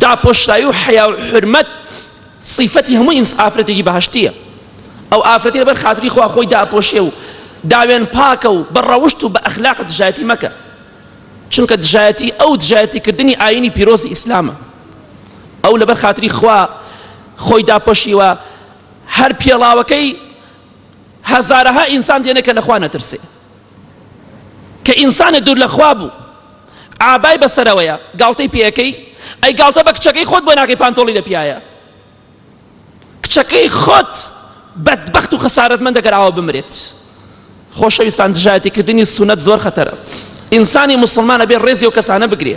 داپۆشرایی و حەیا و حورمەت سیفەتی هەموو ئینس ئافرەتێکی بەهشتیە ئەو ئافرەتی لەبەر خاتری خوا خۆی داپۆشێ و داوێن پاکە و بە ڕەوشت و بە ئەخلاق دژایەتی مەکە چونکە دژایەتی ئەو دژایەتی کردنی ئاینی پیرۆزی ئیسلامە ئەو لەبەر خاتری خوا خۆی داپۆشیوە هەر پێڵاوەکەی هەزارەها ئینسان دێنێکە لەخوا نەترسێ کە ئینسانە دوور لە خوا بوو ئابای بەسەرەوەیە گاڵتەی پێەکەی ئەی گاڵتە بە کچەکەی خۆت بۆ ناکەی پانتۆڵی لە پیاە کچەکەی خۆت بەدبخت و خەسارت من دەگەراوە بمرێت خۆشەویستان دژایەتیکردنی سونەت زۆر خەتەرە ئینسانی مسلمانە بێ ڕێزی و کەسانە بگرێ